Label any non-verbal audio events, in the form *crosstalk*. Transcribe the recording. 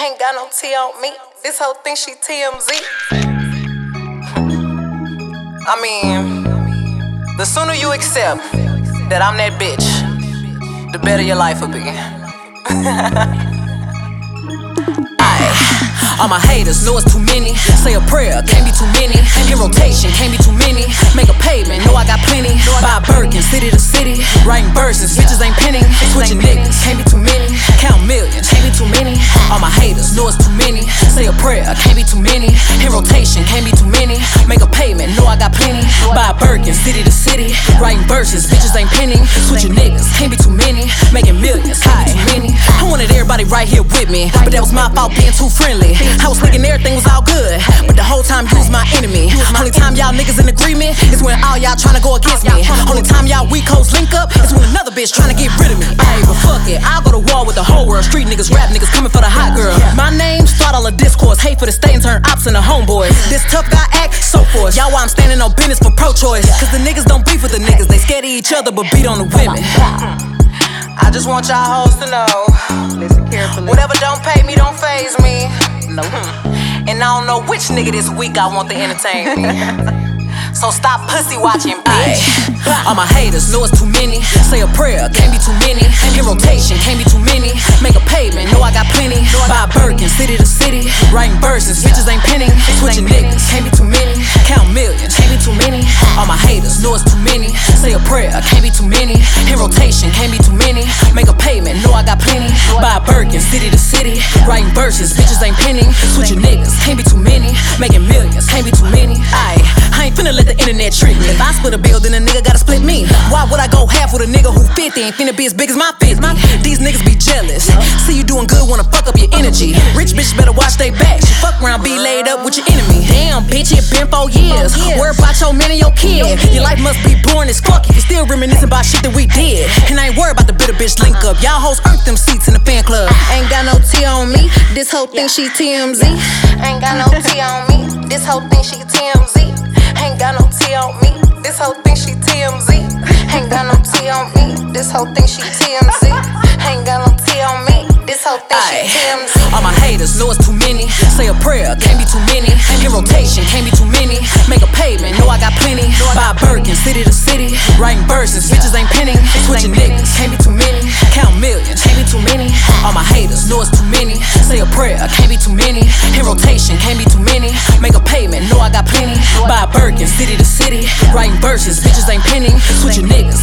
Ain't got no T on me. This whole thing she TMZ. I mean, the sooner you accept that I'm that bitch, the better your life will be. *laughs* All my haters know it's too many. Say a prayer, can't be too many. In rotation, can't be too many. Make a payment, know I got plenty. Buy Birkin, city to city. Writing verses, bitches ain't Say can't be too many. In rotation, can't be too many. Make a payment, know I got plenty. Buy Birkin, city to city. Writing verses, bitches ain't penning. Switching niggas, can't be too many. Making millions, can't be too many. I wanted everybody right here with me, but that was my fault being too friendly. I was thinking everything was all good, but the whole time you was my enemy. Only time y'all niggas in agreement is when all y'all tryna go against me. Only time y'all weak hoes link up is when another bitch tryna get rid of me. Hey, but fuck it, I'll go to war with the whole world. Street niggas, rap niggas coming for the hot girl. My name start all the discourse, hate for the state and turn ops into homeboys. This tough guy act so forced. Y'all why I'm standing on business for pro-choice. Cause the niggas don't beef with the niggas, they scared of each other but beat on the women. *laughs* I just want y'all hoes to know. Listen carefully. Whatever don't pay me, don't faze me. No. And I don't know which nigga this week I want to entertain me. *laughs* So stop pussy watching, bitch. All my haters know it's too many. Say a prayer, can't be too many. In rotation, can't be too many. Make a payment, know I got plenty. Buy Birkin, city to city. Writing verses, bitches ain't penning. Switching niggas, can't be too many. Count millions, can't be too many. All my haters know it's too many. Say a prayer, can't be too many. In rotation, can't be too many. Make a payment, know I got plenty. Buy Birkin, city to city. Writing verses, bitches ain't penning. Switching niggas, can't be too many. Making millions, can't be too many. Finna let the internet trick me. If I split a bill, then a nigga gotta split me. Why would I go half with a nigga who 50 ain't finna be as big as my 50? These niggas be jealous. See you doing good, wanna fuck up your energy. Rich bitches better watch they back. She fuck around, be laid up with your enemy. Damn, bitch, it been four years. Worry about your man and your kid. Your life must be boring as fuck if you still reminiscing about shit that we did. And I ain't worried about the bitter bitch link up. Y'all hoes earned them seats in the fan club. Ain't got no T on me. This whole thing she TMZ. Ain't got no T on me. This whole thing she TMZ. Ain't got no T on me. This whole thing she TMZ. Ain't got no T on me. This whole thing she TMZ. Ain't got no T on me. This whole thing she Aye. TMZ. All my haters know it's too many. Say a prayer, can't be too many. In rotation, can't be too many. Make a payment, know I got plenty. Buy Birkin, city to city. Writing verses, bitches ain't penning. Switching niggas, can't be Say a can't be too many. In rotation, can't be too many. Make a payment, know I got plenty. Buy a Birkin, city to city. Writing verses, bitches ain't penning. Switching niggas,